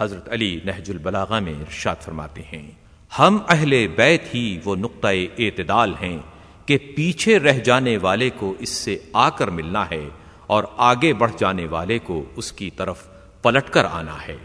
حضرت علی نہج البلاغہ میں ارشاد فرماتے ہیں، ہم اہل بیت ہی وہ نقطۂ اعتدال ہیں کہ پیچھے رہ جانے والے کو اس سے آ کر ملنا ہے اور آگے بڑھ جانے والے کو اس کی طرف پلٹ کر آنا ہے۔